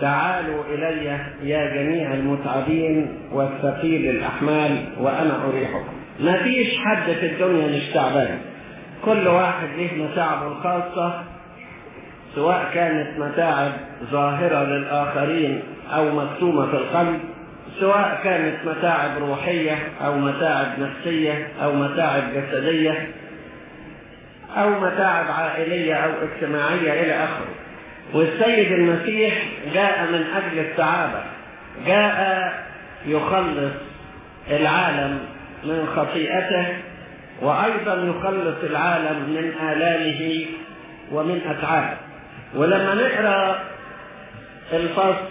تعالوا إلي يا جميع المتعبين والثقيل الأحمال وأنا أريحكم ما فيش حد في الدنيا مش تعبان. كل واحد له متاعبه الخاصة سواء كانت متاعب ظاهرة للآخرين أو مكتومة في القلب سواء كانت متاعب روحية أو متاعب نفسية أو متاعب جسدية أو متاعب عائلية أو اجتماعية إلى آخره. والسيد المسيح جاء من أجل السعادة جاء يخلص العالم من خطيئته وأيضا يخلص العالم من آلامه ومن أتعابه ولما نقرأ الفصل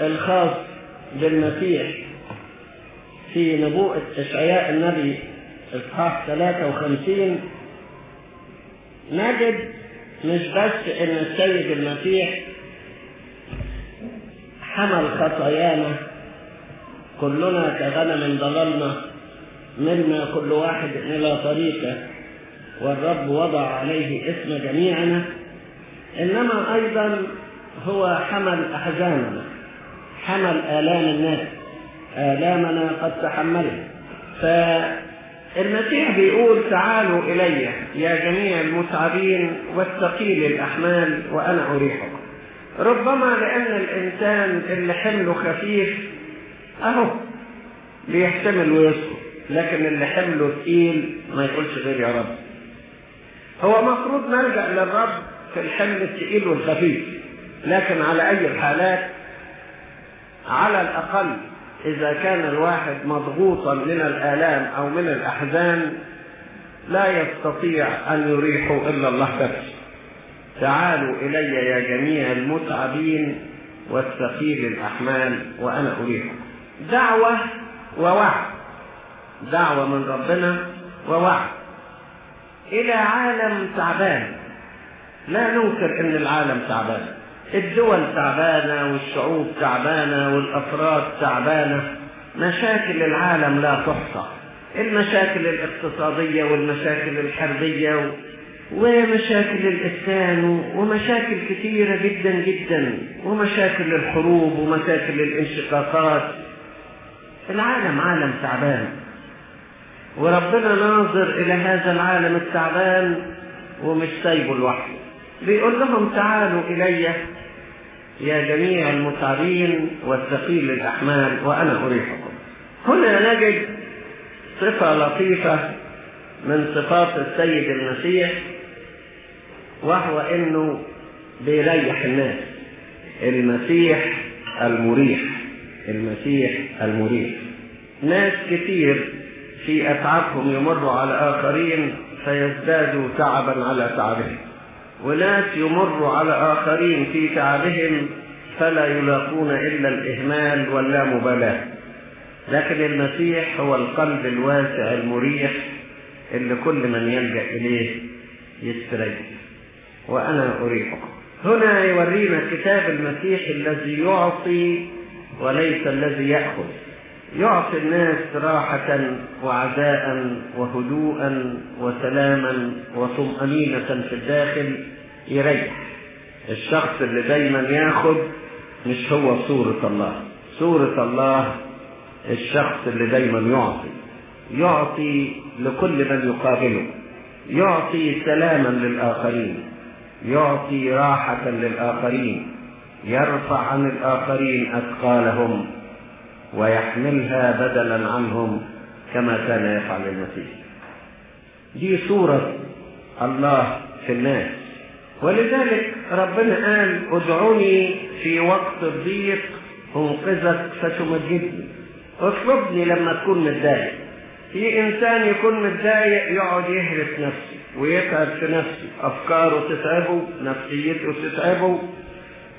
الخاص بالمسيح في نبوءة إشعياء النبي إصحاح 53 نجد مش بس إن السيد المسيح حمل خطايانا كلنا كغنم ضللنا ملنا كل واحد إلى طريقه والرب وضع عليه اسم جميعنا إنما أيضا هو حمل أحزاننا حمل آلام الناس آلامنا قد تحملها فالمسيح بيقول تعالوا إلي يا جميع المتعبين والثقيل الأحمال وأنا أريحكم ربما لأن الإنسان اللي حمله خفيف أهو بيحتمل ويسكت لكن اللي حمله تقيل ما يقولش غير يا رب. هو مفروض نلجأ للرب في الحمل الثقيل والخفيف لكن على أي الحالات؟ على الأقل إذا كان الواحد مضغوطا من الآلام أو من الأحزان لا يستطيع أن يريحه إلا الله بس. تعالوا إلي يا جميع المتعبين والثقيل الأحمال وأنا أريحكم دعوة ووعد. دعوة من ربنا ووعد. إلى عالم تعبان. لا ننكر إن العالم تعبان. الدول تعبانة والشعوب تعبانة والأفراد تعبانة مشاكل العالم لا تحصى. المشاكل الاقتصادية والمشاكل الحربية ومشاكل الإسكان ومشاكل كثيرة جدا جدا ومشاكل الحروب ومشاكل الانشقاقات. العالم عالم تعبان. وربنا ناظر إلى هذا العالم التعبان ومش سايبه لوحده. بيقول لهم تعالوا إلي يا جميع المتعبين والثقيل الأحمال وأنا أريحكم. هنا نجد صفة لطيفة من صفات السيد المسيح وهو إنه بيريح الناس. المسيح المريح المسيح المريح. ناس كتير في أتعابهم يمروا على آخرين فيزدادوا تعبا على تعبهم. وناس يمروا على آخرين في تعبهم فلا يلاقون إلا الإهمال واللامبالاه لكن المسيح هو القلب الواسع المريح اللي كل من يلجأ إليه يستريح. وأنا أريحكم. هنا يورينا كتاب المسيح الذي يعطي وليس الذي يأخذ. يعطي الناس راحة وعزاء وهدوءا وسلاما وطمأنينة في الداخل. يريح. الشخص اللي دايما ياخد مش هو صورة الله. صورة الله الشخص اللي دايما يعطي. يعطي لكل من يقابله. يعطي سلاما للآخرين. يعطي راحة للآخرين. يرفع عن الآخرين أثقالهم ويحملها بدلا عنهم كما كان يفعل المسيح. دي صورة الله في الناس. ولذلك ربنا قال ادعوني في وقت الضيق أنقذك فتمجدني اطلبني لما تكون متضايق. في إنسان يكون متضايق يقعد يهرس نفسه ويتعب في نفسه أفكاره تتعبه نفسيته تتعبه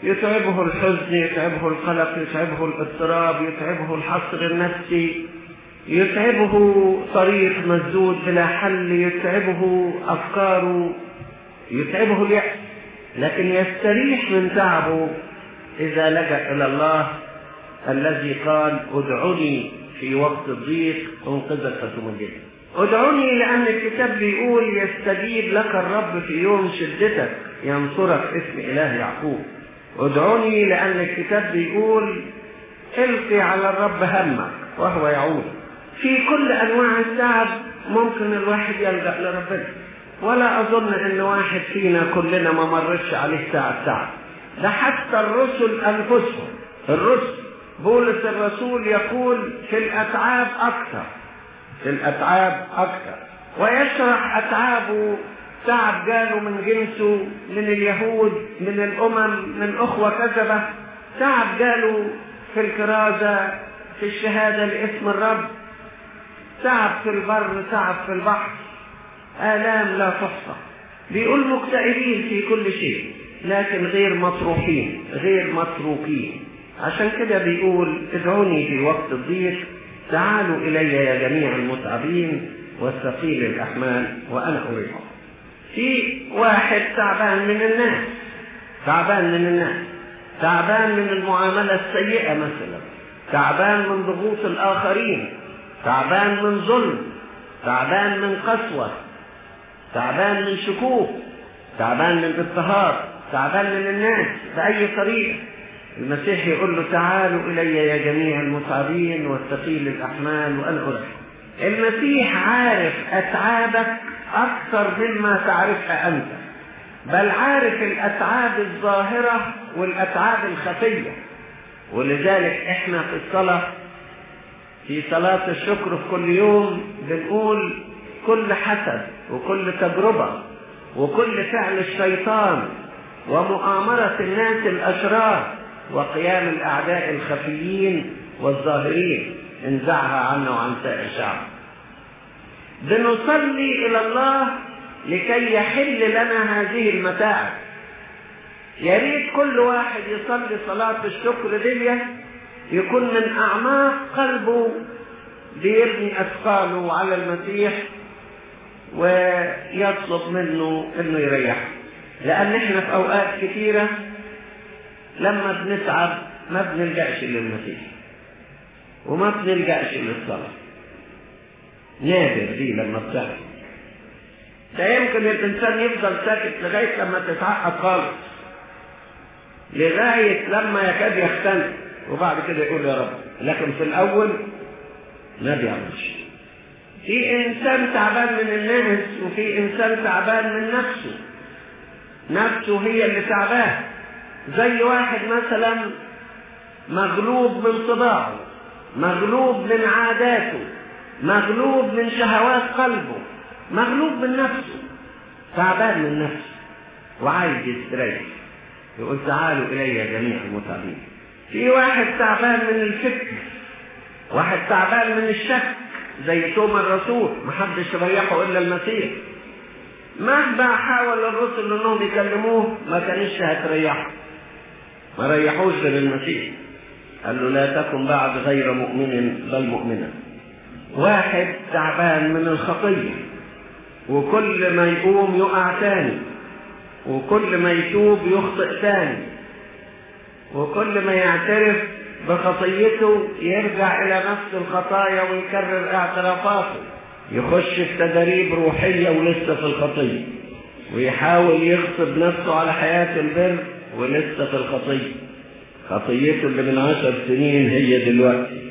يتعبه الحزن يتعبه القلق يتعبه الاضطراب يتعبه الحصر النفسي يتعبه طريق مسدود بلا حل يتعبه أفكاره يتعبه اليأس لكن يستريح من تعبه. إذا لجأ إلى الله الذي قال ادعوني في وقت الضيق انقذك فتمجدني ادعوني لأن الكتاب بيقول يستجيب لك الرب في يوم شدتك ينصرك اسم إله يعقوب. ادعوني لأن الكتاب بيقول القي على الرب همك وهو يعود. في كل أنواع التعب ممكن الواحد يلجأ لربنا. ولا أظن أن واحد فينا كلنا ما مرتش عليه ساعة تعب ده حتى الرسل أنفسهم. الرسل بولس الرسول يقول في الأتعاب أكثر. في الأتعاب أكثر. ويشرح أتعابه تعب جاله من جنسه من اليهود من الأمم من أخوة كذبة. تعب جاله في الكرازة في الشهادة لاسم الرب. تعب في البر تعب في البحر. آلام لا تحصى. بيقول مكتئبين في كل شيء لكن غير مطروحين غير متروكين. عشان كده بيقول ادعوني في وقت الضيق تعالوا إلي يا جميع المتعبين والثقيل الأحمال وأنا أريحكم. في واحد تعبان من الناس تعبان من الناس تعبان من المعاملة السيئة مثلا تعبان من ضغوط الآخرين تعبان من ظلم تعبان من قسوة تعبان من شكوك تعبان من اضطهاد تعبان من الناس بأي طريقة المسيح يقول له تعالوا إلي يا جميع المتعبين والثقيل الأحمال وأنا المسيح عارف أتعابك أكثر مما تعرفها أنت بل عارف الأتعاب الظاهرة والأتعاب الخفية. ولذلك إحنا في الصلاة في صلاة الشكر في كل يوم بنقول كل حسد وكل تجربة وكل فعل الشيطان ومؤامرة الناس الأشرار وقيام الأعداء الخفيين والظاهرين. انزعها عنا وعن سائر الشعب. بنصلي إلى الله لكي يحل لنا هذه المتاعب. يا ريت كل واحد يصلي صلاة الشكر دي يكون من أعماق قلبه بيرمي أثقاله على المسيح ويطلب منه إنه يريحه لأن إحنا في أوقات كثيرة لما بنتعب ما بنلجأش للمسيح. وما بنلجأش للصلاة. نادر دي لما بتحصل ده يمكن الإنسان يفضل ساكت لغاية لما تتعقد خالص. لغاية لما يكاد يختنق وبعد كده يقول يا رب. لكن في الأول ما بيعملش. في إنسان تعبان من الناس وفي إنسان تعبان من نفسه. نفسه هي اللي تعبان. زي واحد مثلا مغلوب من طباعه مغلوب من عاداته مغلوب من شهوات قلبه مغلوب من نفسه. تعبان من نفسه وعايز يستريح. يقول تعالوا إلي جميع المتعبين. في واحد تعبان من الفكر واحد تعبان من الشك زي توما الرسول محدش ريحه إلا المسيح. مهما حاول الرسل إنهم يكلموه ما كانش هتريحه. ما ريحوش غير المسيح. قال له لا تكن بعد غير مؤمن بل مؤمنا واحد تعبان من الخطية. وكل ما يقوم يقع تاني. وكل ما يتوب يخطئ تاني. وكل ما يعترف بخطيته يرجع إلى نفس الخطايا ويكرر اعترافاته. يخش في تدريب روحية ولسه في الخطية. ويحاول يغصب نفسه على حياة البر ولسه في الخطية. خطيته اللي من عشر سنين هي دلوقتي.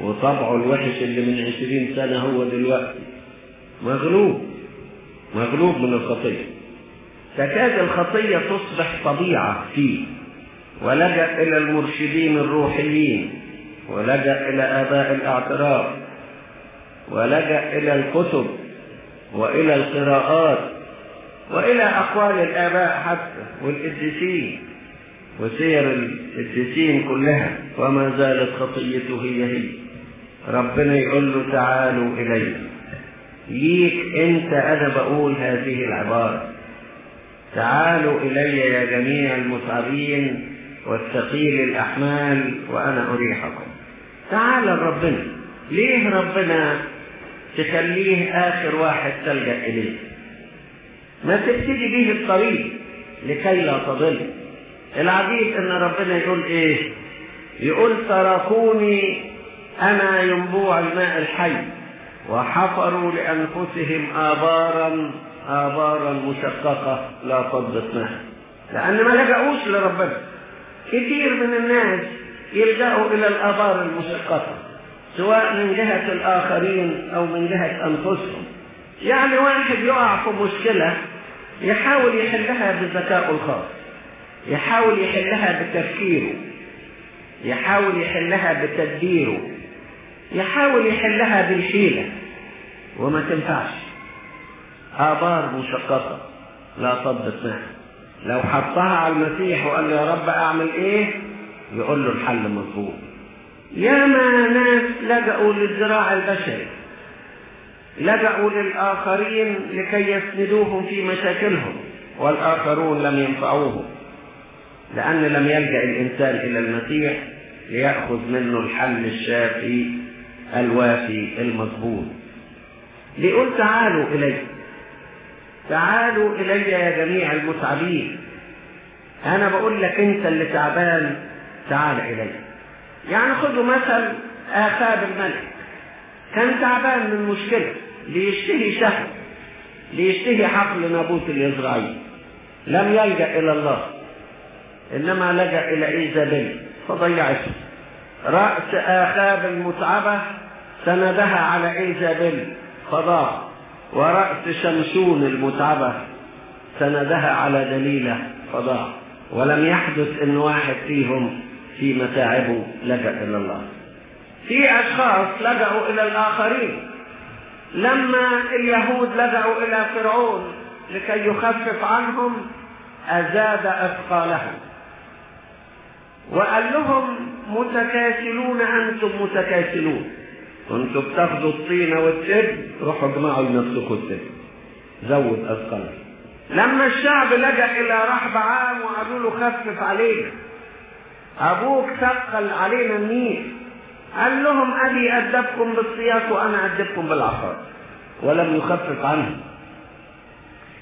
وطبعه الوحش اللي من عشرين سنة هو دلوقتي. مغلوب. مغلوب من الخطية. تكاد الخطية تصبح طبيعة فيه. ولجأ إلى المرشدين الروحيين ولجأ إلى آباء الأعتراف ولجأ إلى الكتب وإلى القراءات وإلى أقوال الآباء حتى والقديسين وسير القديسين كلها. وما زالت خطيته هي هي. ربنا يقول له تعالوا إلي ليك أنت أنا بقول هذه العبارة. تعالوا إلي يا جميع المتعبين والثقيل الأحمال وأنا أريحكم. تعال ربنا ليه ربنا تخليه آخر واحد تلجأ إليه ما تبتدي به الطريق لكي لا تضل. العجيب إن ربنا يقول إيه؟ يقول تركوني أنا ينبوع الماء الحي وحفروا لأنفسهم ابارا ابارا مشققة لا تضبط ماء لأن ما لجأوش لربنا. كثير من الناس يلجأوا إلى الآبار المشققة سواء من جهة الآخرين أو من جهة أنفسهم. يعني واحد يقع في مشكلة يحاول يحلها بذكائه الخاص يحاول يحلها بتفكيره يحاول يحلها بتدبيره يحاول يحلها بالحيلة. وما تنفعش. آبار مشققة لا تضبط معه لو حطها على المسيح وقال له يا رب أعمل إيه؟ يقول له الحل مظبوط. ياما ناس لجأوا للزراع البشري لجأوا للآخرين لكي يسندوهم في مشاكلهم والآخرون لم ينفعوهم لأن لم يلجأ الإنسان إلى المسيح ليأخذ منه الحل الشافي الوافي المظبوط. بيقول تعالوا إلي تعالوا إلي يا جميع المتعبين. أنا بقول لك أنت اللي تعبان تعال إلي. يعني خذوا مثل آخاب الملك. كان تعبان من مشكلة ليشتهي شهوة ليشتهي حقل نابوت الإزرائيلي لم يلجأ إلى الله إنما لجأ إلى إيزابيل. فضيعته رأس آخاب المتعبة سندها على إيزابيل. فضاع. ورأس شمشون المتعبة سندها على دليلة فضاع ولم يحدث إن واحد فيهم في متاعبه لجأ إلى الله. في أشخاص لجأوا إلى الآخرين. لما اليهود لجأوا إلى فرعون لكي يخفف عنهم أزاد أثقالهم. وقال لهم متكاسلون أنتم متكاسلون. كنتوا بتاخدوا الطينه والتب روحوا اجمعوا لنفسكم التب زود اثقالك لما الشعب لجأ إلى رحب عام وقالوا له خفف علينا أبوك ثقل علينا النيل قال لهم أبي أدبكم بالسياط وأنا أدبكم بالعصا ولم يخفف عنهم.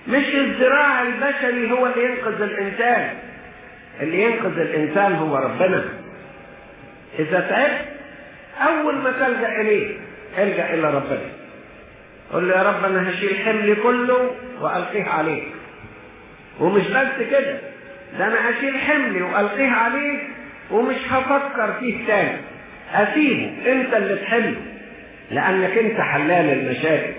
مش الزراع البشري هو اللي ينقذ الإنسان. اللي ينقذ الإنسان هو ربنا. إذا تعبت أول ما تلجأ إليه الجا إلى ربنا. قل له يا رب أنا هشيل حملي كله وألقيه عليك. ومش بس كده ده أنا هشيل حملي وألقيه عليك ومش هفكر فيه تاني. أسيبه أنت اللي تحله لأنك أنت حلال المشاكل.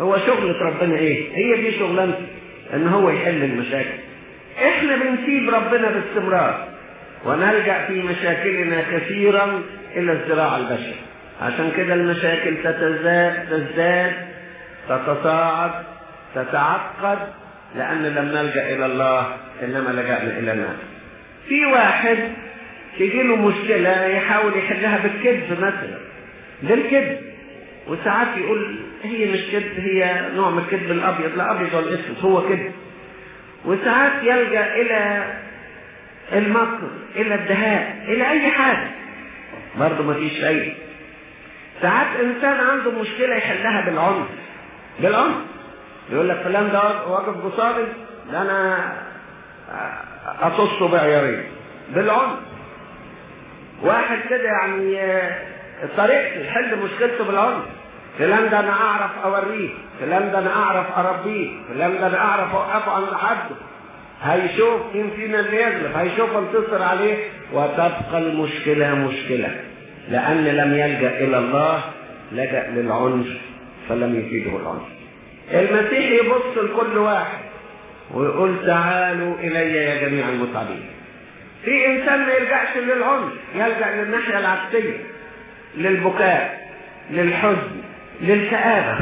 هو شغلة ربنا إيه؟ هي دي شغلانته إن هو يحل المشاكل. إحنا بنسيب ربنا باستمرار. ونلجأ في مشاكلنا كثيرا إلى الزراعة البشري عشان كده المشاكل تتزاد تزداد تتصاعد تتعقد لأن لم نلجأ إلى الله إنما لجأنا إلى الناس. في واحد تجي له مشكلة يحاول يحلها بالكذب مثلا بالكذب وساعات يقول هي مش كذب هي نوع من الكذب الأبيض. لا أبيض ولا أسود هو كذب. وساعات يلجأ إلى المكر إلى الدهاء إلى أي حاجة. برضه ما فيش شيء ساعات إنسان عنده مشكلة يحلها بالعنف. بالعنف. يقول لك فلان ده واقف قصادي ده أنا اطصه بعيارين بالعنف. واحد كده يعني طريقته يحل مشكلته بالعنف. فلان ده أنا أعرف أوريه فلان ده أنا أعرف أربيه فلان ده أنا أعرف أوقفه عند حده. هيشوف مين فينا اللي يغلب. هيشوف انتصر عليه وتبقى المشكلة مشكلة. لأن لم يلجأ إلى الله لجأ للعنف فلم يفيده العنف. المسيح يبص لكل واحد ويقول تعالوا إلي يا جميع المتعبين. في إنسان ما يلجأش للعنف يلجأ للناحية العكسية للبكاء للحزن للكآبة.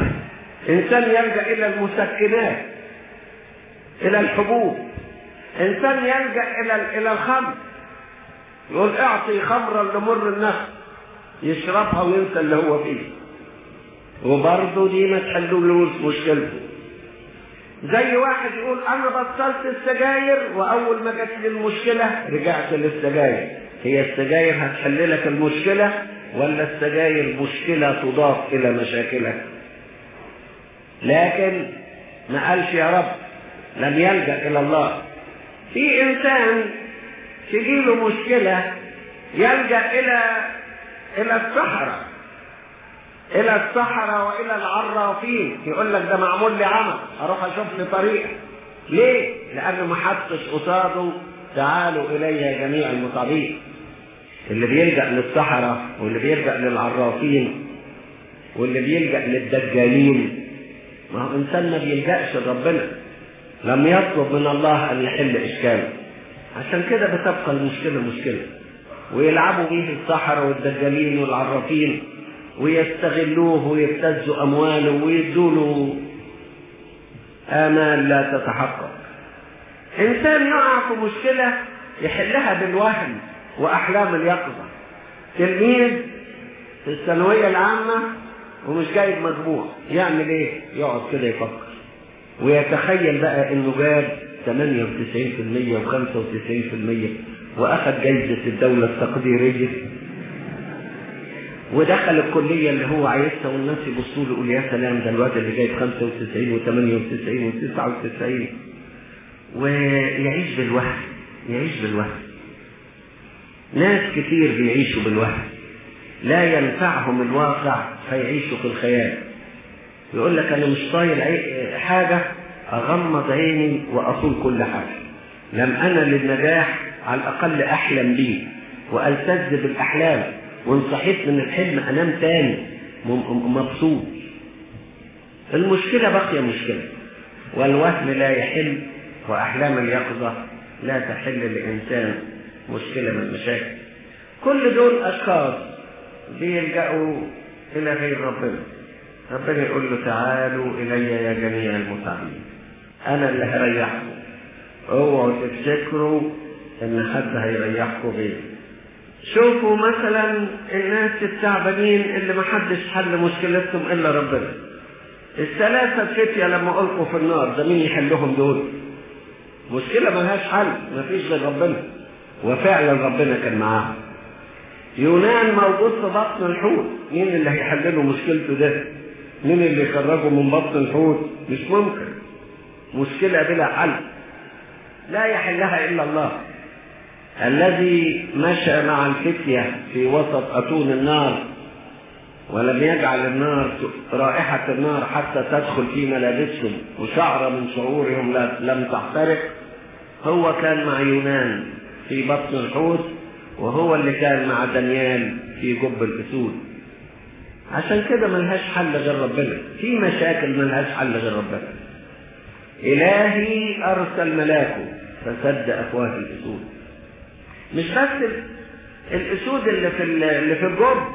إنسان يلجأ إلى المسكنات إلى الحبوب. إنسان يلجأ إلى إلى الخمر. يقول اعطي خمرا لمر النفس يشربها وينسى اللي هو فيه. وبرضه دي ما تحلولوش مشكلته. زي واحد يقول أنا بطلت السجاير وأول ما جت لي المشكلة رجعت للسجاير. هي السجاير هتحل لك المشكلة ولا السجاير مشكلة تضاف إلى مشاكلك؟ لكن ما قالش يا رب لم يلجأ إلى الله. في إنسان تجيله مشكلة يلجأ إلى إلى الصحراء. إلى الصحراء وإلى العرافين. يقول لك ده معمول لي عمل. أروح أشوف لي طريقه ليه؟ لأنه ما حطش قصاده تعالوا إلي جميع المتعبين اللي بيلجأ للسحرة واللي بيلجأ للعرافين واللي بيلجأ للدجالين. ما هو إنسان ما بيلجأش لربنا. لم يطلب من الله أن يحل إشكاله عشان كده بتبقى المشكلة مشكلة. ويلعبوا بيه السحرة والدجالين والعرافين ويستغلوه ويبتزوا أمواله ويدوا له آمال لا تتحقق. إنسان يقع في مشكلة يحلها بالوهم وأحلام اليقظة. تلميذ في الثانوية العامة ومش جايب مجموع. يعمل إيه؟ يقعد كده يفكر. ويتخيل بقى إنه جاب 98% و95% واخد جايزة الدولة التقديرية ودخل الكلية اللي هو عايزها والناس يبصوا له يقول يا سلام ده الواد اللي جايب 95 و98 و99 ويعيش بالوهم يعيش بالوهم. ناس كتير بيعيشوا بالوهم. لا ينفعهم الواقع فيعيشوا في الخيال. يقول لك أنا مش طايل حاجة أغمض عيني واصول كل حاجة. لم أنا للنجاح على الأقل أحلم بيه. والتز بالأحلام. وإن صحيت من الحلم أنام تاني. مبسوط. المشكلة بقي مشكلة. والوهم لا يحل وأحلام اليقظة لا تحل لإنسان. مشكلة من المشاكل. كل دول أشخاص بيلجأوا إلى غير ربنا. ربنا يقول له تعالوا إلي يا جميع المتعبين. أنا اللي هريحكم. اوعوا تفتكروا إن حد هيريحكم غيري شوفوا مثلا الناس التعبانين اللي ما حدش حل مشكلتهم إلا ربنا. الثلاثة فتية لما ألقوا في النار ده مين يحلهم دول؟ مشكلة ملهاش حل مفيش غير ربنا. وفعلا ربنا كان معاهم. يونان موجود في بطن الحوت. مين اللي هيحل له مشكلته ده؟ مين اللي يخرجه من بطن الحوت؟ مش ممكن. مشكلة بلا حل. لا يحلها إلا الله. الذي مشى مع الفتية في وسط أتون النار ولم يجعل النار رائحة النار حتى تدخل في ملابسهم وشعر من شعورهم لم تحترق هو كان مع يونان في بطن الحوت وهو اللي كان مع دانيال في جب الأسود. عشان كده ملهاش حل غير ربنا. في مشاكل ملهاش حل غير ربنا. إلهي أرسل ملاكه فسد أفواه الأسود. مش بس الأسود اللي في اللي في الجب.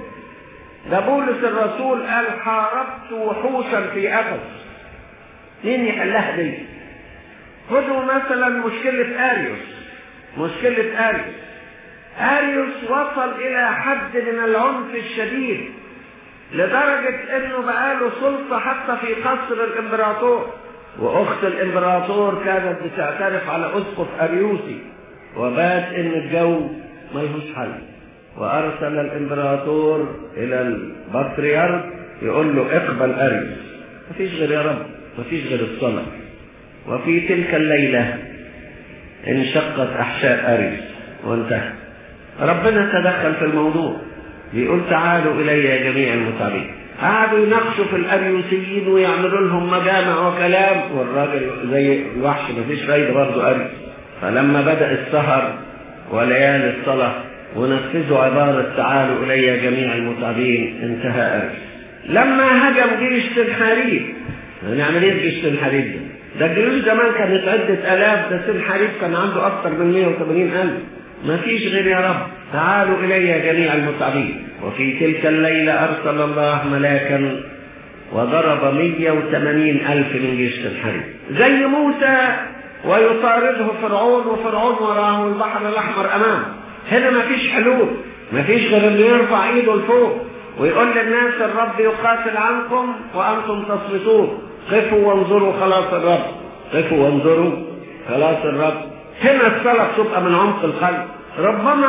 ده بولس الرسول قال حاربت وحوشا في أفس مين يحلها دي؟ خدوا مثلا مشكلة أريوس. مشكلة أريوس. أريوس وصل إلى حد من العنف الشديد. لدرجة إنه بقاله سلطة حتى في قصر الإمبراطور. وأخت الإمبراطور كانت بتعترف على أسقف أريوسي وبات إن الجو ما يهوش حل. وأرسل الإمبراطور إلى البطريرك يقول له اقبل أريوس. مفيش غير يا رب مفيش غير الصلاة. وفي تلك الليلة انشقت أحشاء أريوس وانتهى ربنا تدخل في الموضوع. بيقول تعالوا إلي يا جميع المتعبين قعدوا يناقشوا في الأريوسيين ويعملوا لهم مجامع وكلام. والراجل زي الوحش مفيش فايدة برضه أريوس فلما بدأ السهر وليالي الصلاة ونفذوا عبارة تعالوا إلي جميع المتعبين انتهى أريوس لما هجم جيش سنحاريب هنعمل إيه جيش سنحاريب ده؟ ده الجيوش زمان كانت عدة آلاف ده سنحاريب كان عنده أكثر من 180 ألف. ما فيش غير يا رب. تعالوا إلي جميع المتعبين. وفي تلك الليلة أرسل الله ملاكا وضرب 180 ألف من جيش الحريب زي موسى ويطارده فرعون وفرعون وراه البحر الأحمر أمامه هنا ما فيش حلول. ما فيش غير اللي يرفع إيده لفوق ويقول للناس الرب يقاتل عنكم وأنتم تصمتون قفوا وانظروا خلاص الرب. قفوا وانظروا خلاص الرب. هنا الصلاة تبقى من عمق القلب. ربما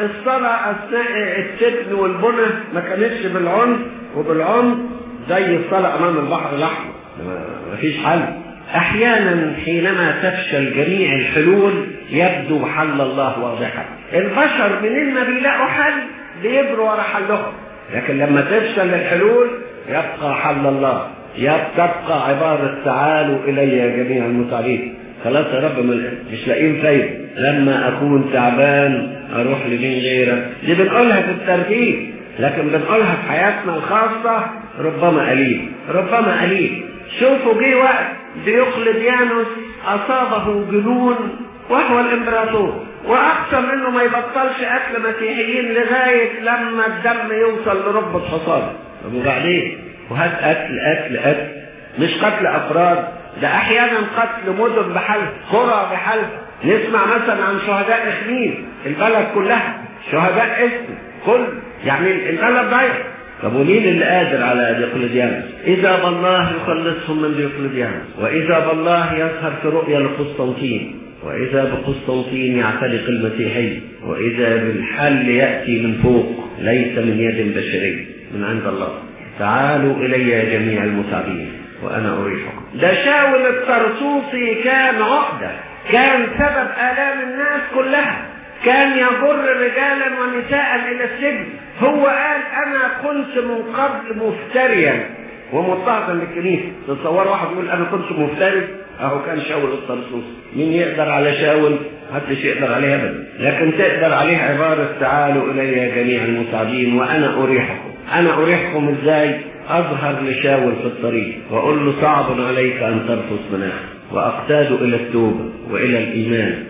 الصلاة أثناء السجن والبنى ما كانتش بالعنف وبالعنف زي الصلاة أمام البحر الأحمر. مفيش حل. أحيانا حينما تفشل جميع الحلول يبدو حل الله واضحا. البشر منين ما بيلاقوا حل بيجروا ورا حلهم. لكن لما تفشل الحلول يبقى حل الله. تبقى عبارة تعالوا إلي يا جميع المتعبين خلاص يا رب مش لاقيين فايدة. لما أكون تعبان أروح لمين غيرك؟ دي بنقولها في الترتيب. لكن بنقولها في حياتنا الخاصة ربما قليل. ربما قليل. شوفوا جه وقت ديوقلديانوس أصابه جنون وهو الإمبراطور. وأقسم إنه ما يبطلش أكل مسيحيين لغاية لما الدم يوصل لرب الحصان طب وبعدين؟ وهات أكل أكل أكل. مش قتل أفراد. ده أحيانا قتل مدن بحالها قرى بحالها نسمع مثلا عن شهداء إخمين البلد كلها. شهداء إسم كل. يعني البلد ضايع. طب ومين اللي قادر على ديوقلديانوس؟ إذا بالله يخلصهم من ديوقلديانوس، وإذا بالله يظهر في رؤيا لقسطنطين، وإذا بقسطنطين يعتلق المسيحي، وإذا بالحل يأتي من فوق ليس من يد بشري، من عند الله. تعالوا إلي يا جميع المتعبين وأنا أريحكم. ده شاول الطرسوسي كان عقدة، كان سبب آلام الناس كلها، كان يجر رجالا ونساء إلى السجن. هو قال أنا كنت من قبل مفتريا. ومضطهدا للكنيسة. تصور واحد يقول أنا كنت مفتري؟ أهو كان شاول الطرسوس مين يقدر على شاول؟ محدش يقدر عليه ابدا. لكن تقدر عليه عبارة تعالوا إلي جميع المتعبين وأنا أريحكم. أنا أريحكم إزاي؟ أظهر لشاول في الطريق وأقول له صعب عليك أن ترفض مناخ. وأقتاد إلى التوبة وإلى الإيمان.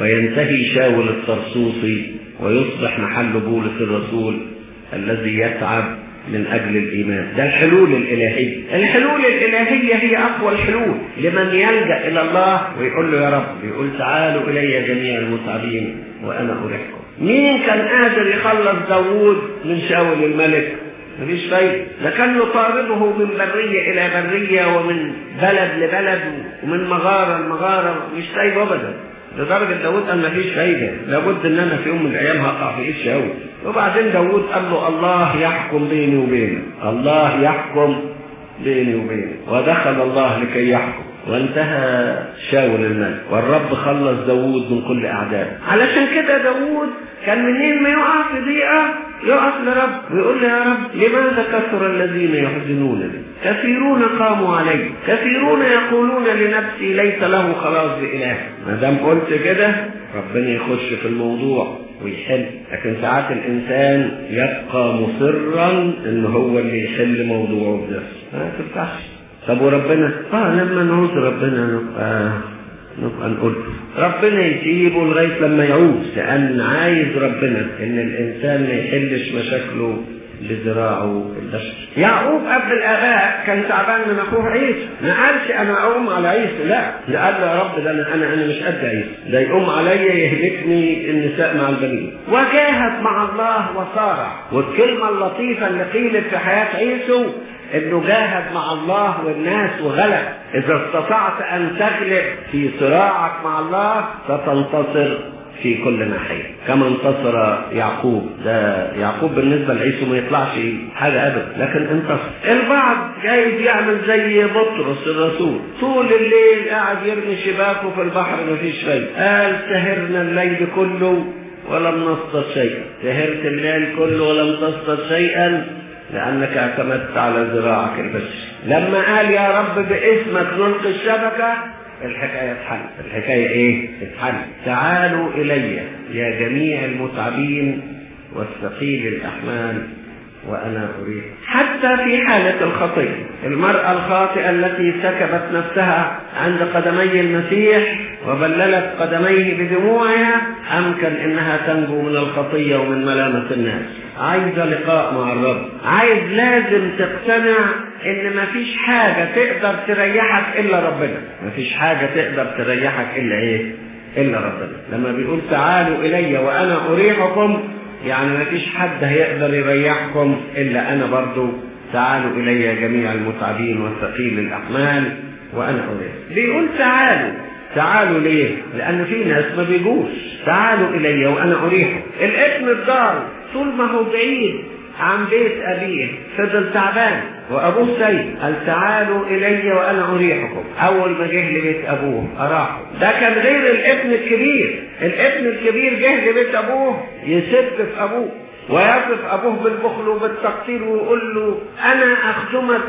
وينتهي شاول الطرسوسي ويصبح محل بولس الرسول الذي يتعب من أجل الإيمان. ده الحلول الإلهية. الحلول الإلهية هي أقوى الحلول. لمن يلجأ إلى الله ويقول له يا رب يقول تعالوا إلي جميع المتعبين وأنا أريحكم. مين كان قادر يخلص داوود من شاول الملك؟ مفيش فايدة. ده كان يطارده من برية إلى برية ومن بلد لبلد ومن مغارة لمغارة. مش سايبه أبدا. لدرجة داود قال مفيش فايدة. لابد إن أنا في يوم من الأيام هقع في ايد شاول وبعدين داود قال له الله يحكم بيني وبينك. الله يحكم بيني وبينك. ودخل الله لكي يحكم. وانتهى شاول الملك والرب خلص داود من كل اعدائه علشان كده داود كان منين ما يقع في ضيقه يقف لرب ويقول له يا رب لماذا كثر الذين يحزنونني كثيرون قاموا علي. كثيرون يقولون لنفسي ليس له خلاص بإله. ما دام قلت كده ربنا يخش في الموضوع ويحل. لكن ساعات الإنسان يبقى مصرا إن هو اللي يحل موضوعه بنفسه. ما تنفعش طب وربنا؟ آه لما نعوز ربنا نبقى نبقى نقول. ربنا يسيبه لغاية لما يعوز لأن عايز ربنا إن الإنسان ما يحلش مشاكله بذراعه البشر يعقوب قبل الأباء كان تعبان من أخوه عيسى. ما قالش أنا أقوم على عيسى لا. ده قال يا رب ده أنا أنا, أنا مش قد عيسى. ده يقوم عليا يهلكني النساء مع البنين. وجاهد مع الله وصارع. والكلمة اللطيفة اللي قيلت في حياة عيسو إنه جاهد مع الله والناس وغلب. إذا استطعت أن تغلب في صراعك مع الله ستنتصر في كل ناحية. كما انتصر يعقوب. ده يعقوب بالنسبة لعيسو ما يطلعش حاجة أبدا. لكن انتصر. البعض جايز يعمل زي بطرس الرسول. طول الليل قاعد يرمي شباكه في البحر ما فيش فايدة قال سهرنا الليل كله ولم نصطاد شيئا. سهرت الليل كله ولم تصطاد شيئا. لأنك اعتمدت على ذراعك البشري لما قال يا رب باسمك نلقي الشبكة الحكاية اتحل الحكاية إيه؟ اتحل تعالوا إلي يا جميع المتعبين والثقيل الأحمال. وأنا أريد. حتى في حالة الخطية المرأة الخاطئة التي سكبت نفسها عند قدمي المسيح وبللت قدميه بدموعها أمكن إنها تنجو من الخطية ومن ملامة الناس. عايزة لقاء مع الرب. عايز لازم تقتنع إن مفيش حاجة تقدر تريحك إلا ربنا. مفيش حاجة تقدر تريحك إلا إيه؟ إلا ربنا. لما بيقول تعالوا إلي وأنا أريحكم يعني مفيش حد هيقدر يريحكم إلا أنا برضو. تعالوا إلي جميع المتعبين والثقيل الاحمال وأنا اريح بيقول تعالوا. تعالوا ليه؟ لأن في ناس ما بيجوش. تعالوا إلي وأنا أريحكم. الابن الضال طول ما هو بعيد عن بيت أبيه فضل تعبان. وأبوه سيد. قال تعالوا إلي وأنا أريحكم. أول ما جه لبيت أبوه أراحه. ده كان غير الابن الكبير. الابن الكبير جه لبيت أبوه يسب في أبوه ويصف أبوه بالبخل وبالتقصير ويقول له أنا أخدمك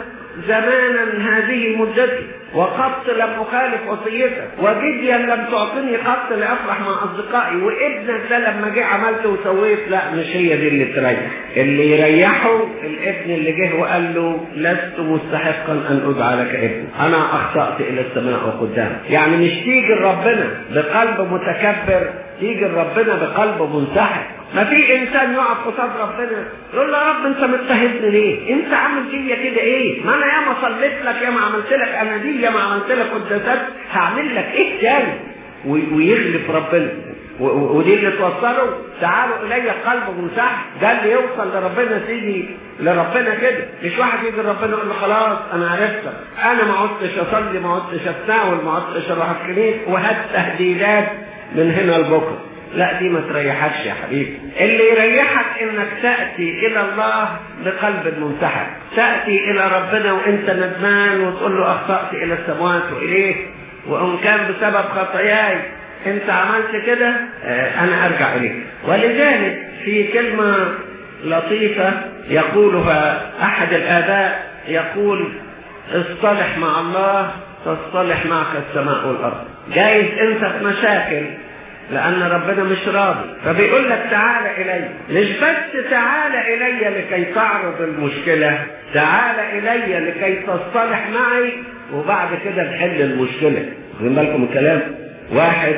زمانا هذه مدتي وقط لم أخالف وصيتك وجديا لم تعطني قط لأفرح مع أصدقائي وابنك ده لما جه عملت وسويت لا مش هي دي اللي تريح. اللي يريحه الابن اللي جه وقال له لست مستحقا أن أدعى لك ابن. أنا أخطأت إلى السماء وقدام. يعني مش تيجي لربنا بقلب متكبر تيجي لربنا بقلب منسحق ما في إنسان يقف قصاد ربنا يقول له يا رب أنت مضطهدني ليه؟ أنت عامل فيا كده إيه؟ ما أنا ياما صليت لك ياما عملت لك اناديل ياما عملت لك قداسات هعمل لك إيه تاني؟ ويغلب ربنا ودي اللي توصله تعالوا إلي قلب منسحق ده اللي يوصل لربنا تيجي لربنا كده مش واحد يجي لربنا يقول له خلاص أنا عرفتك أنا ما عدتش أصلي ما عدتش اتناول ما عدتش أروح الكنيسه وهات تهديدات من هنا لبكرة لا دي ما تريحكش يا حبيبي. اللي يريحك إنك تأتي إلى الله بقلب منسحب. تأتي إلى ربنا وإنت ندمان وتقول له أخطأت إلى السماوات واليك وإن كان بسبب خطاياي أنت عملت كده آه أنا أرجع إليك. ولذلك في كلمة لطيفة يقولها أحد الآباء يقول اصطلح مع الله تصطلح معك السماء والأرض. جايز أنت في مشاكل لأن ربنا مش راضي. فبيقول لك تعال إلي. مش بس تعال إلي لكي تعرض المشكلة تعال إلي لكي تصطلح معي وبعد كده نحل المشكلة. واخدين بالكم الكلام؟ واحد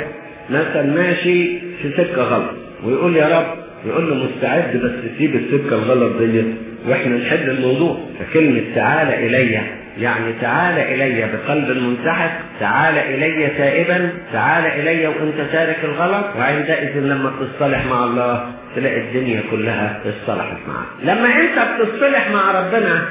مثلا ماشي في سكة غلط ويقول يا رب يقول له مستعد بس تسيب السكة الغلط دي وإحنا نحل الموضوع. فكلمة تعال إلي يعني تعال إلي بقلب منسحق تعال إلي تائبا تعال إلي وأنت تارك الغلط. وعندئذ لما تصطلح مع الله تلاقي الدنيا كلها اصطلحت معك. لما أنت بتصطلح مع ربنا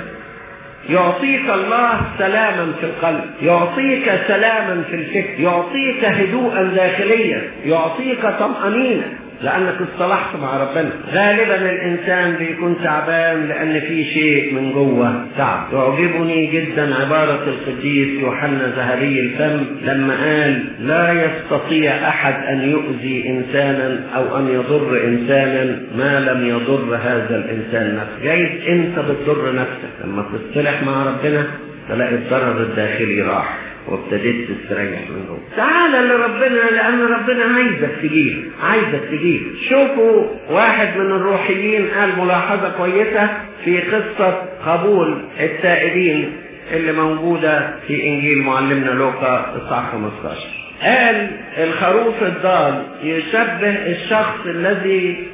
يعطيك الله سلاما في القلب يعطيك سلاما في الفكر يعطيك هدوءا داخليا يعطيك طمأنينة. لأنك اصطلحت مع ربنا. غالبا الإنسان بيكون تعبان لأن في شيء من جوه تعب. تعجبني جدا عبارة القديس يوحنا ذهبي الفم لما قال لا يستطيع أحد أن يؤذي إنسانا أو أن يضر إنسانا ما لم يضر هذا الإنسان نفسه. جايز أنت بتضر نفسك. لما تصطلح مع ربنا تلاقي الضرر الداخلي راح. وابتديت تستريح من جوه. تعال لربنا لأن ربنا عايزك تجيب عايزك تجيب. شوفوا واحد من الروحيين قال ملاحظة كويسة في قصة قبول التائبين اللي موجودة في إنجيل معلمنا لوقا إصحاح 15 قال الخروف الضال يشبه الشخص الذي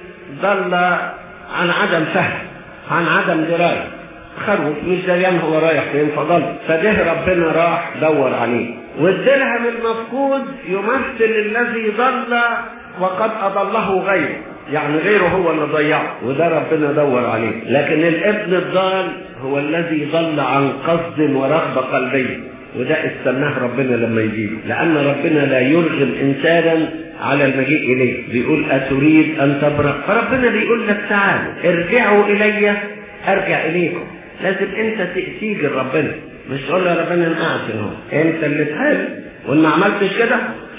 ضل عن عدم فهم عن عدم دراية. خروف مش دريان هو رايح فين فضل. فده ربنا راح دور عليه. والدرهم المفقود يمثل الذي ضل وقد أضله غيره. يعني غيره هو اللي ضيعه. وده ربنا دور عليه. لكن الابن الضال هو الذي ضل عن قصد ورغبة قلبية. وده استناه ربنا لما يجيبه. لأن ربنا لا يرغم إنسانا على المجيء إليه. بيقول أتريد أن تبرأ؟ فربنا بيقول لك تعالوا ارجعوا إلي أرجع إليكم. لازم انت تيجي لربنا. مش تقول له ربنا أنا قاعد هنا انت اللي تحل وإن ما عملتش كده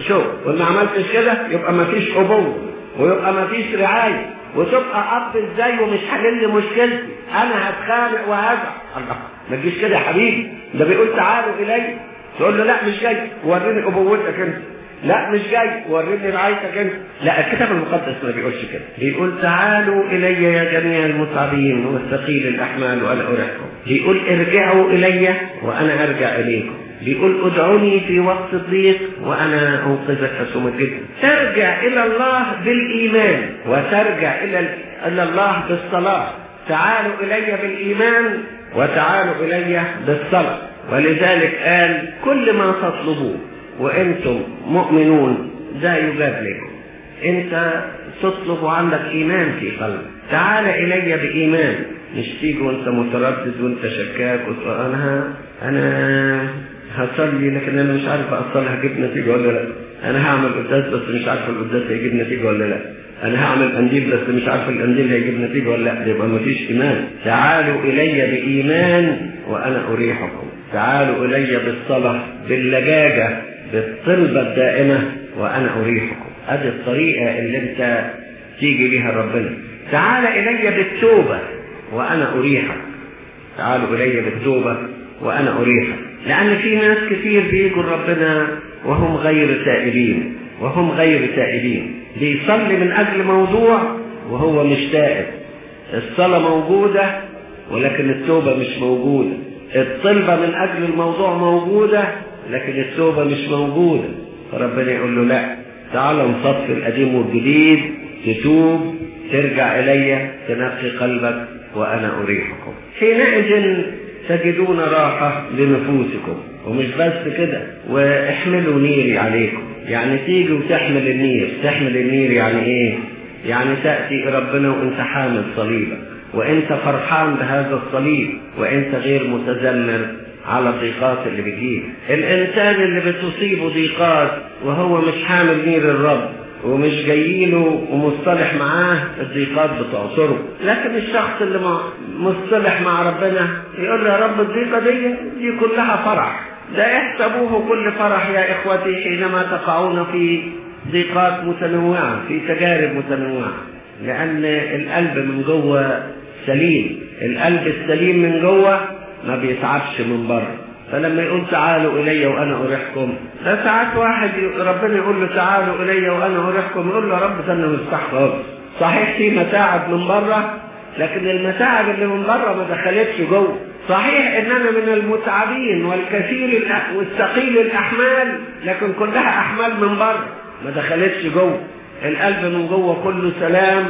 شوف. وإن ما عملتش كده يبقى ما فيش ابوه ويبقى ما فيش رعاية. وتبقى أب إزاي ومش حلل لي مشكلتي. أنا هتخانق وهزعل. الله. ما تجيش كده يا حبيبي. ده بيقول تعالوا إلي. تقول له لا مش جاي. وريني أبوتك أنت. لا مش جاي. وريني رعايتك أنت. لا الكتاب المقدس ما بيقولش كده. بيقول تعالوا إلي يا جميع المتعبين والثقيل الأحمال وأنا أريحكم. بيقول ارجعوا إلي وأنا أرجع إليكم. بيقول ادعوني في وقت الضيق وأنا أنقذك فسمكتك ترجع إلى الله بالإيمان وترجع إلى إلى الله بالصلاة. تعالوا إلي بالإيمان وتعالوا إلي بالصلاة. ولذلك قال كل ما تطلبوه وأنتم مؤمنون ده يجاب لكم أنت تطلب وعندك إيمان في قلبك. تعال إلي بإيمان. مش تيجي وأنت متردد وأنت شكاك أنا أنا هصلي لكن أنا مش عارف أصلي هجيب نتيجة ولا لا. أنا هعمل قداس بس مش عارف القداس هيجيب نتيجة ولا لا. أنا هعمل قنديل بس مش عارف القنديل هيجيب نتيجة ولا لا. يبقى مفيش إيمان. تعالوا إلي بإيمان وأنا أريحكم. تعالوا إلي بالصلاة باللجاجة. بالطلبة الدائمة وأنا أريحكم. هذه الطريقة اللي أنت تيجي بها ربنا. تعال إلي بالتوبة وأنا أريحك. تعالوا إلي بالتوبة وأنا أريحك. لأن في ناس كتير بيجوا ربنا وهم غير تائبين وهم غير تائبين. بيصلي من أجل موضوع وهو مش تائب. الصلاة موجودة ولكن التوبة مش موجودة. الطلبة من أجل الموضوع موجودة لكن التوبة مش موجودة. فربنا يقول له لا تعال نصفي القديم والجديد تتوب ترجع إلي تنقي قلبك وأنا أريحكم. حينئذ تجدون راحة لنفوسكم. ومش بس كده واحملوا نيري عليكم. يعني تيجي وتحمل النير. تحمل النير يعني إيه؟ يعني تأتي ربنا وأنت حامل صليبك. وأنت فرحان بهذا الصليب. وأنت غير متذمر. على الضيقات اللي بتجيب. الإنسان اللي بتصيبه ضيقات وهو مش حامل نير الرب ومش جاييله ومصطلح معاه الضيقات بتعصره. لكن الشخص اللي مصطلح مع ربنا يقول له يا رب الضيقة دي دي كلها فرح. لا احسبوه كل فرح يا إخوتي حينما تقعون في ضيقات متنوعة في تجارب متنوعة. لأن القلب من جوه سليم. القلب السليم من جوه ما بيتعبش من بره. فلما يقول تعالوا إلي وأنا أريحكم ده ساعات واحد ربنا يقول له تعالوا إلي وأنا أريحكم يقول له رب أنا مرتاح صحيح في متاعب من بره لكن المتاعب اللي من بره ما دخلتش جوه. صحيح ان أنا من المتعبين والكثير والثقيل الأحمال لكن كلها أحمال من بره ما دخلتش جوه. القلب من جوه كله سلام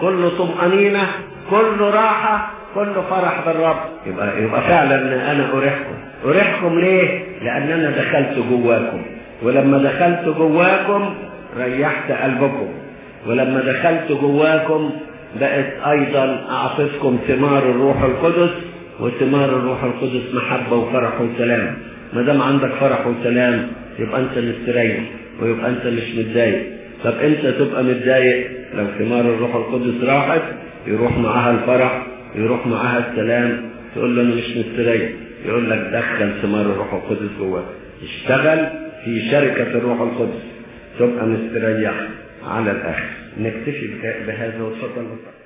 كله طمأنينة كله راحة كله فرح بالرب. يبقى يبقى فعلا أنا أريحكم. أريحكم ليه؟ لأن أنا دخلت جواكم. ولما دخلت جواكم ريحت قلبكم. ولما دخلت جواكم بقت أيضا أعطيتكم ثمار الروح القدس وثمار الروح القدس محبة وفرح وسلام. ما دام عندك فرح وسلام يبقى أنت مستريح ويبقى أنت مش متضايق. طب انت تبقى متضايق؟ لو ثمار الروح القدس راحت يروح معاها الفرح يروح معاها السلام تقول له أنا مش مستريح. يقول لك دخل ثمار الروح القدس جواك اشتغل في شركة الروح القدس. تبقى مستريح على الآخر. نكتفي بهذا وتفضل.